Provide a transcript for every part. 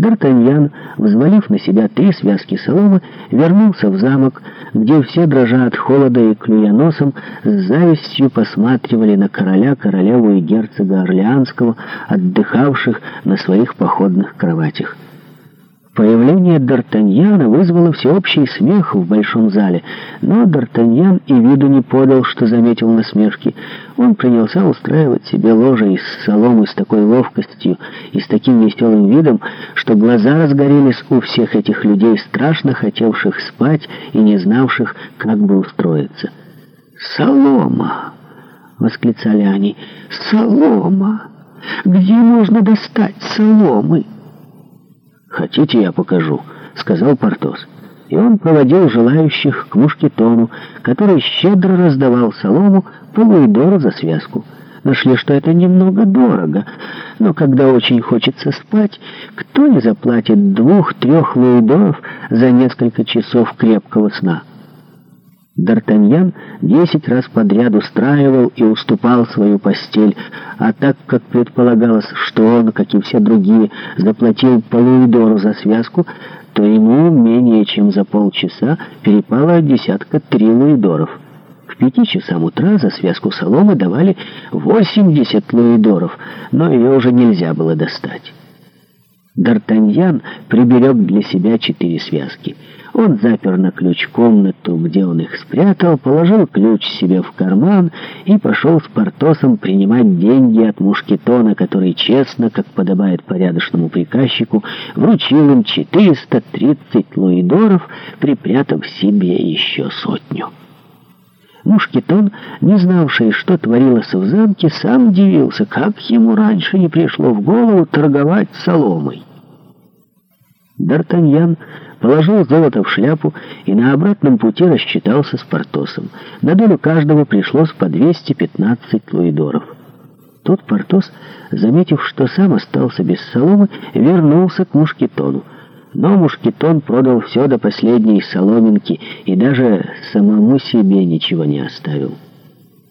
Д'Артаньян, взвалив на себя три связки соломы, вернулся в замок, где все, дрожа от холода и клюя носом, с завистью посматривали на короля, королеву и герцога Орлеанского, отдыхавших на своих походных кроватях. Появление Д'Артаньяна вызвало всеобщий смех в большом зале, но Д'Артаньян и виду не подал, что заметил насмешки. Он принялся устраивать себе ложе из соломы с такой ловкостью и с таким веселым видом, что глаза разгорелись у всех этих людей, страшно хотевших спать и не знавших, как бы устроиться. «Солома!» — восклицали они. «Солома! Где можно достать соломы?» «Хотите, я покажу», — сказал Портос. И он проводил желающих к мушкетону, который щедро раздавал солому полуидора за связку. Нашли, что это немного дорого, но когда очень хочется спать, кто не заплатит двух-трех луидоров за несколько часов крепкого сна? Д'Артаньян десять раз подряд устраивал и уступал свою постель, а так как предполагалось, что он, как и все другие, заплатил по за связку, то ему менее чем за полчаса перепало десятка три Луидоров. К пяти часам утра за связку соломы давали 80 Луидоров, но ее уже нельзя было достать. Д'Артаньян приберег для себя четыре связки. Он запер на ключ комнату, где он их спрятал, положил ключ себе в карман и пошел с Портосом принимать деньги от Мушкетона, который честно, как подобает порядочному приказчику, вручил им 430 луидоров, припрятав себе еще сотню. Мушкетон, не знавший, что творилось в замке, сам удивился, как ему раньше не пришло в голову торговать соломой. Д'Артаньян положил золото в шляпу и на обратном пути рассчитался с Портосом. На долю каждого пришлось по 215 луидоров. Тут Портос, заметив, что сам остался без соломы, вернулся к Мушкетону. Но Мушкетон продал все до последней соломинки и даже самому себе ничего не оставил.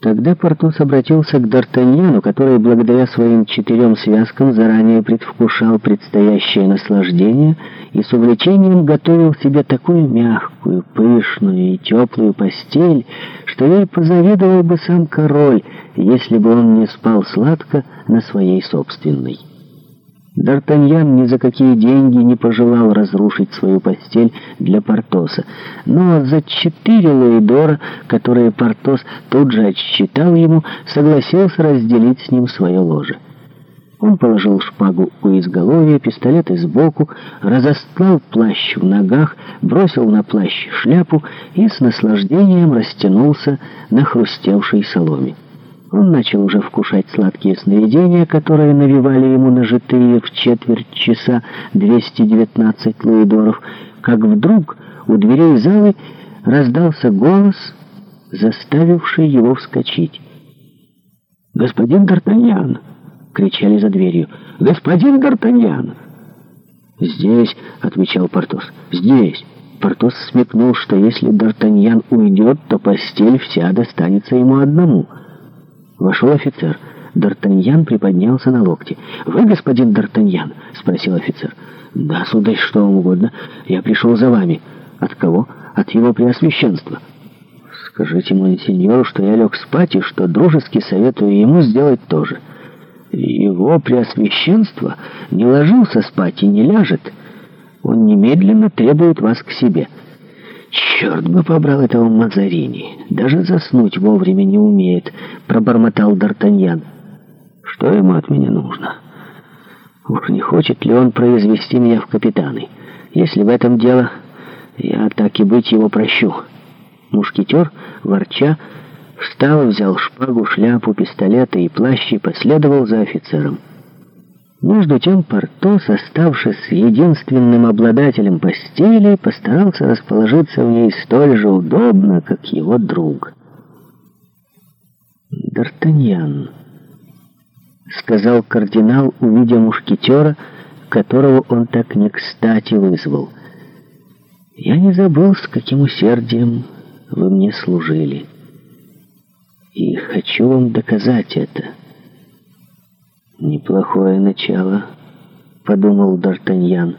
Тогда Портос обратился к Д'Артаньяну, который, благодаря своим четырем связкам, заранее предвкушал предстоящее наслаждение и с увлечением готовил себе такую мягкую, пышную и теплую постель, что ей позавидовал бы сам король, если бы он не спал сладко на своей собственной. Д'Артаньян ни за какие деньги не пожелал разрушить свою постель для Портоса. Но за четыре луидора, которые Портос тут же отсчитал ему, согласился разделить с ним свое ложе. Он положил шпагу у изголовья, пистолеты сбоку, разостлал плащ в ногах, бросил на плащ шляпу и с наслаждением растянулся на хрустевшей соломе. Он начал уже вкушать сладкие сновидения, которые навевали ему нажитые в четверть часа 219 лаидоров, как вдруг у дверей залы раздался голос, заставивший его вскочить. «Господин Д'Артаньян!» — кричали за дверью. «Господин Д'Артаньян!» «Здесь!» — отвечал Портос. «Здесь!» Портос смекнул, что если Д'Артаньян уйдет, то постель вся достанется ему одному — Вошел офицер. Д'Артаньян приподнялся на локте. «Вы, господин Д'Артаньян?» — спросил офицер. «Да, сударь, что вам угодно. Я пришел за вами». «От кого?» «От его преосвященства». «Скажите монсеньору, что я лег спать и что дружески советую ему сделать то же». «Его преосвященство не ложился спать и не ляжет. Он немедленно требует вас к себе». «Черт бы побрал этого Мазарини! Даже заснуть вовремя не умеет!» — пробормотал Д'Артаньян. «Что ему от меня нужно? Уж не хочет ли он произвести меня в капитаны? Если в этом дело, я так и быть его прощу». Мушкетер, ворча, встал, взял шпагу, шляпу, пистолеты и плащ и последовал за офицером. Между тем Портос, оставшись единственным обладателем постели, постарался расположиться в ней столь же удобно, как его друг. «Д'Артаньян», — сказал кардинал, увидя мушкетера, которого он так не кстати вызвал. «Я не забыл, с каким усердием вы мне служили, и хочу вам доказать это» неплохое начало», — подумал Д'Артаньян.